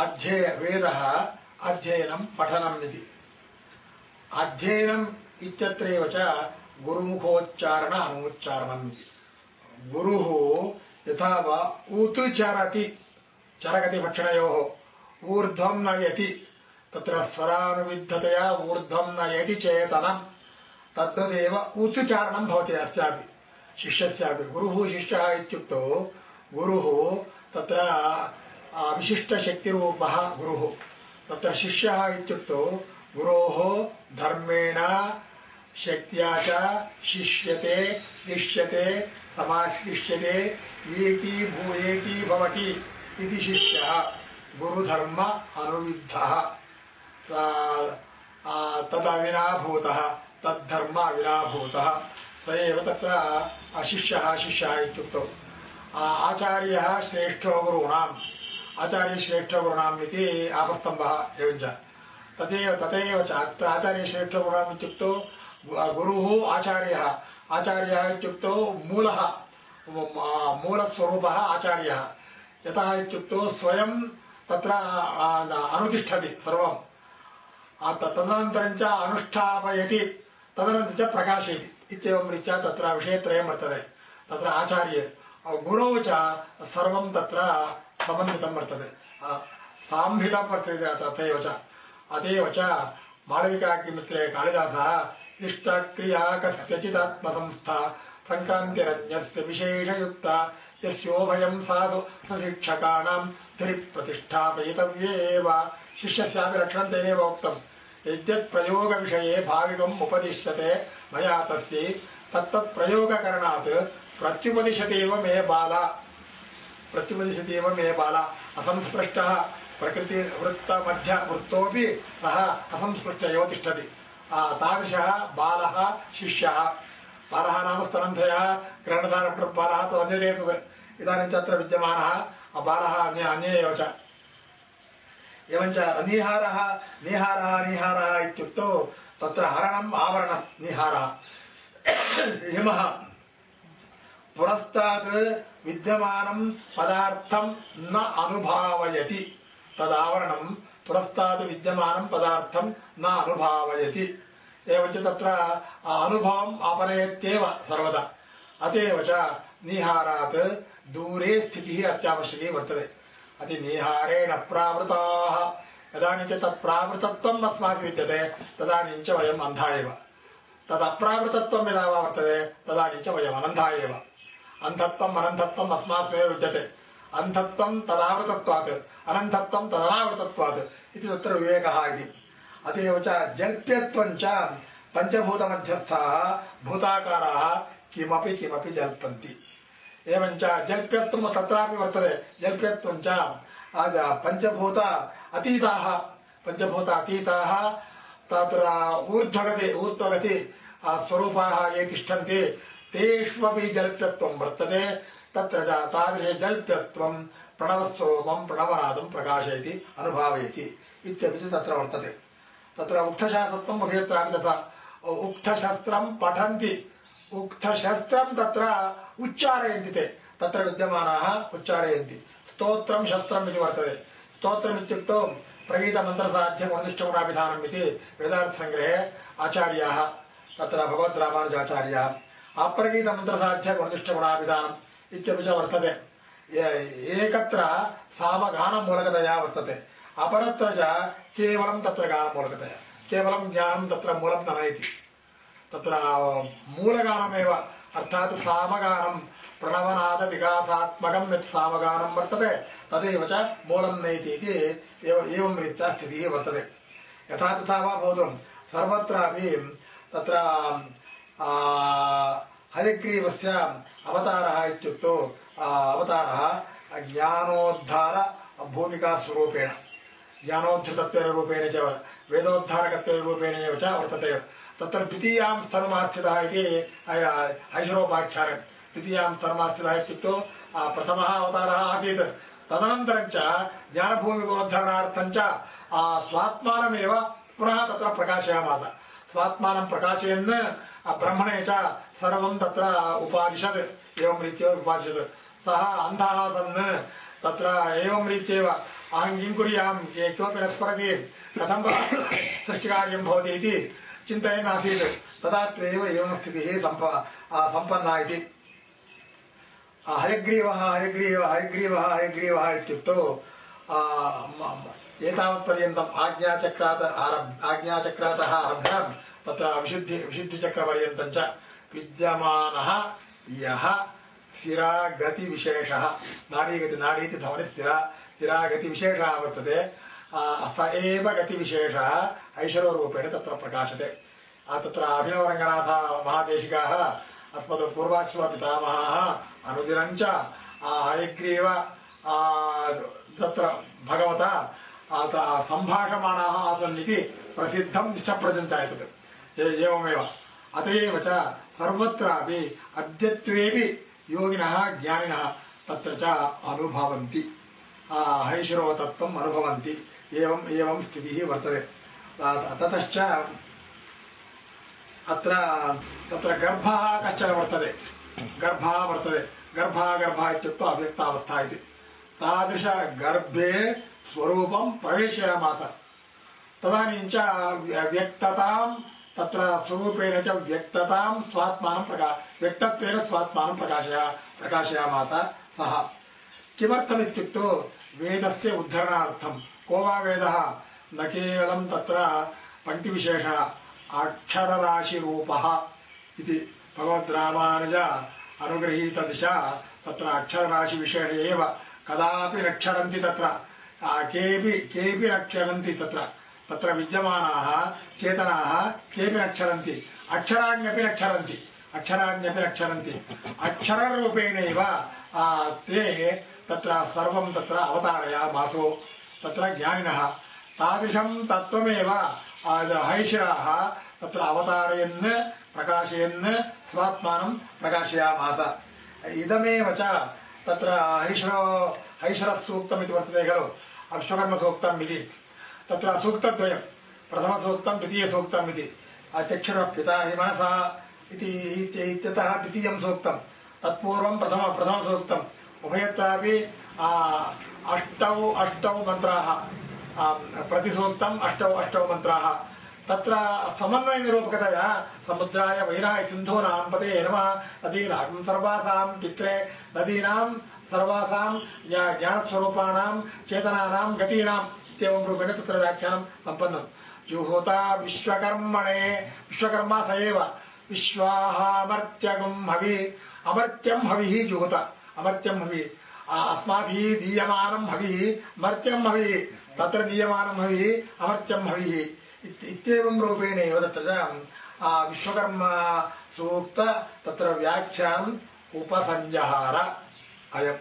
अध्यय वेदः अध्ययनं पठनम् इति अध्ययनम् इत्यत्रैव च गुरुमुखोच्चारण अनुच्चारणम् इति गुरुः यथा वा उत् चरति चरगतिभक्षणयोः ऊर्ध्वं नयति तत्र स्वरानुविद्धतया ऊर्ध्वं नयति चेतनं तद्वदेव उत् चारणं भवति अस्यापि शिष्यस्यापि गुरुः शिष्यः इत्युक्तौ गुरुः तत्र आ, विशिष्टशक्तिरूपः गुरुः। तत्र शिष्यः इत्युक्तौ, गुरोः धर्मेण शक्त्या च शिष्यते दिश्यते समाश्लिष्यते एकी भू भवति इति शिष्यः। गुरुधर्म अनुविद्धः। तदविनाभूतः, तद्धर्म अविनाभूतः। स एव तत्र अशिष्यः, शिष्यः इत्युक्तौ। आचार्यः श्रेष्ठो गुरूणाम्। आचार्यश्रेष्ठगुरूणाम् इति आपस्तम्भः एवञ्च तदेव तथैव च अत्र आचार्यश्रेष्ठगुरूणाम् इत्युक्तौ गु- गुरुः आचार्यः। आचार्यः इत्युक्तौ मूलः मूलस्वरूपः आचार्यः। यतः इत्युक्तौ स्वयं तत्र अनुतिष्ठति सर्वं त- तदनन्तरं च अनुष्ठापयति तदनन्तरं च प्रकाशयति। इत्येवं रीत्या तत्र विषयत्रयं वर्तते। तत्र आचार्ये गुरौ च सर्वं तत्र समन्वितं वर्तते। आ, साम्भिदं वर्तते तथैव च। अतएव च मालविकाग्निमित्रे कालिदासः इष्टक्रिया कस्यचिदात्मसंस्था सङ्क्रान्तिरन्यस्य विशेषयुक्ता यस्योभयं साधु सशिक्षकाणां प्रतिष्ठापयितव्येव शिष्यस्यापि रक्षणं तेनैव उक्तम्। यद्यत् प्रयोगविषये भाविकम् उपदिश्यते मया तस्यै तत्तत् प्रयोगकरणात् प्रत्युपदिशतेव मे बाला। प्रत्युपदिशतेव मे बाला असंस्पृष्टः प्रकृतिवृत्तमध्य वृत्तोऽपि सः असंस्पृष्ट एव तिष्ठति। तादृशः बालः शिष्यः। बालः नाम स्तनन्धयः ग्रहणधारबालः तदन्यते तत् इदानीं च अत्र विद्यमानः बालः अन्य अन्ये एव च। एवञ्च निहारः निहारः निहारः इत्युक्तौ तत्र हरणम् आवरणं निहारः। हिमः पुरस्तात् विद्यमानं पदार्थं न अनुभावयति. तदावरणं पुरस्तात् विद्यमानं पदार्थं न अनुभावयति. एवञ्च तत्र अनुभवम् आपनयत्येव सर्वदा. अत एव च निहारात् दूरे स्थितिः अत्यावश्यकी वर्तते. अति निहारेण प्रावृताः. यदानीं च तत् प्रावृतत्वम् अस्माभिः विद्यते, तदानीं च वयम् अन्धा एव. तदप्रावृतत्वं यदा वा वर्तते अन्धत्वम् अनन्तत्वम् अस्मास्मेव विद्यते अन्धत्वं तदावृतत्वात् अनन्तत्वं तदनावृतत्वात् इति तत्र विवेकः इति। अत एव च जल्प्यत्वं च पञ्चभूतमध्यस्थाः, भूताकाराः किमपि किमपि जल्पन्ति। एवञ्च जल्प्यत्वं तत्रापि वर्तते। जल्प्यत्वं च आज पञ्चभूत अतीताः पञ्चभूत अतीताः तत्र ऊर्ध्वगति ऊर्ध्वगति स्वरूपाः ये तिष्ठन्ति तेष्वपि जल्प्यत्वं वर्तते, तत्र तादृश जल्प्यत्वं प्रणवस्वरूपं प्रणवनादं प्रकाशयति, अनुभावयति इत्यपि च तत्र वर्तते। तत्र उक्तशास्त्रत्वं उभयत्रापि तथा उक्तशस्त्रं पठन्ति। उक्तशस्त्रं तत्र उच्चारयन्ति ते। तत्र विद्यमानाः उच्चारयन्ति। स्तोत्रं शस्त्रम् इति वर्तते। स्तोत्रम् इत्युक्तौ इति वेदार्थसङ्ग्रहे आचार्याः, तत्र भगवद्रामानुजाचार्याः अप्रगीतमन्त्रसाध्यगुणनिष्ठगुणाभिधानम् इत्यपि च वर्तते एकत्र सामगानमूलकतया वर्तते अपरत्र च केवलं तत्र गानमूलकतया केवलं ज्ञानं तत्र मूलं न नयति तत्र मूलगानमेव अर्थात् सामगानं प्रणवनादविकासात्मकं यत् सामगानं वर्तते तदेव च मूलं नयति इति एव रीत्या स्थितिः वर्तते यथा तथा वा भवतु सर्वत्रापि तत्र हयग्रीवस्य अवतारः इत्युक्तौ अवतारः ज्ञानोद्धार भूमिकास्वरूपेण ज्ञानोद्धृतत्वेन रूपेण च वेदोद्धारकत्वेन रूपेण एव च वर्तते। तत्र द्वितीयां स्तरमास्थितः इति ऐश्वरोपाख्यानं द्वितीयां स्तरमास्थितः इत्युक्तौ प्रथमः अवतारः आसीत्। तदनन्तरं च स्वात्मानमेव पुनः तत्र प्रकाशयामास। स्वात्मानं प्रकाशयन् ब्रह्मणे च सर्वं तत्र उपादिशत्, एवं रीत्या उपादिशत्। सः अन्धः सन्, तत्र एवं रीत्येव। अहं किं कुर्यां के कोऽपि न स्मरति कथं वा सृष्टिकार्यं भवति इति चिन्तयन् आसीत् तदा एव स्थितिः सम्प सम्पन्ना इति। हयग्रीवः हयग्रीवः हयग्रीवः हयग्रीवः इत्युक्तौ एतावत्पर्यन्तम् आज्ञाचक्रात् आरब्, आज्ञाचक्रातः आरभ्य तत्र विशुद्धि विशुद्धिचक्रपर्यन्तं च विद्यमानः यः स्थिरागतिविशेषः नाडीगति नाडी इति ध्वनिः स्थिरा स्थिरागतिविशेषः वर्तते आ, स एव गतिविशेषः ऐश्वरोरूपेण तत्र प्रकाशते आ, तत्र अभिनवरङ्गनाथ महादेशिकाः अस्मत् पूर्वाश्वपितामहाः अनुदिनं च आ, हयग्रीव आ, तत्र भगवता आ, त- सम्भाषमाणाः आसन् इति प्रसिद्धं च प्रजन्त एतत् ए- एवमेव। अत एव च सर्वत्रापि अद्यत्वेपि योगिनः ज्ञानिनः तत्र च अनुभवन्ति। आ, हैशिरोतत्त्वम् अनुभवन्ति। एवम् एवं स्थितिः वर्तते। ततश्च अत्र तत्र गर्भः कश्चन वर्तते? गर्भः वर्तते। गर्भः गर्भः इत्युक्तौ अव्यक्तावस्था इति। तादृशगर्भे स्वरूपं प्रवेशयामास। तदानीं च व्यक्ततां तत्र स्वरूपेण च व्यक्ततां स्वात्मानं प्रका व्यक्तत्वेन स्वात्मानं प्रकाशया प्रकाशयामास सः। किमर्थमित्युक्तौ वेदस्य उद्धरणार्थं? को वा वेदः? न केवलं तत्र पङ्क्तिविशेषः अक्षरराशिरूपः इति भगवद्रामानुज अनुगृहीतदिशा तत्र अक्षरराशिविशेषे एव। कदापि न तत्र। आ, केऽपि केऽपि न क्षरन्ति तत्र। तत्र विद्यमानाः, चेतनाः केऽपि न क्षरन्ति। अक्षराण्यपि न क्षरन्ति। अक्षराण्यपि न क्षरन्ति। अक्षररूपेणैव ते तत्र सर्वं तत्र अवतारयामासो तत्र ज्ञानिनः। तादृशं तत्त्वमेव हैशिराः तत्र अवतारयन्, प्रकाशयन्, स्वात्मानं प्रकाशयामास। इदमेव च तत्र हैश्रो हैश्रसूक्तम् वर्तते खलु। विश्वकर्मसूक्तम् इति। तत्र सूक्तद्वयं प्रथमसूक्तं द्वितीयसूक्तम् इति। पिता हि मनसा इति इत्यतः द्वितीयं सूक्तं। तत्पूर्वं प्रथम प्रथमसूक्तम् उभयत्रापि अष्टौ अष्टौ मन्त्राः। प्रतिसूक्तम् अष्टौ अष्टौ मन्त्राः। तत्र समन्वयनिरूपकतया समुद्राय वैराय सिन्धूनां पते नमः। नदीनां सर्वासां पित्रे, नदीनां सर्वासां ज्ञानस्वरूपाणां चेतनानां गतीनाम् इत्येवं रूपेण तत्र व्याख्यानं सम्पन्नं जुहोता विश्वकर्मणे, विश्वकर्मा स एव। विश्वाहामर्त्यगुं हवि, अमर्त्यं हविः जुहुत। अमर्त्यं हविः। अस्माभिः दीयमानं हविः मर्त्यं हविः। तत्र दीयमानं हविः, अमर्त्यं हविः। इत्- इत्येवं रूपेण एव तत्र विश्वकर्मा सूक्त तत्र व्याख्यानम् उपसंजहार अयम्।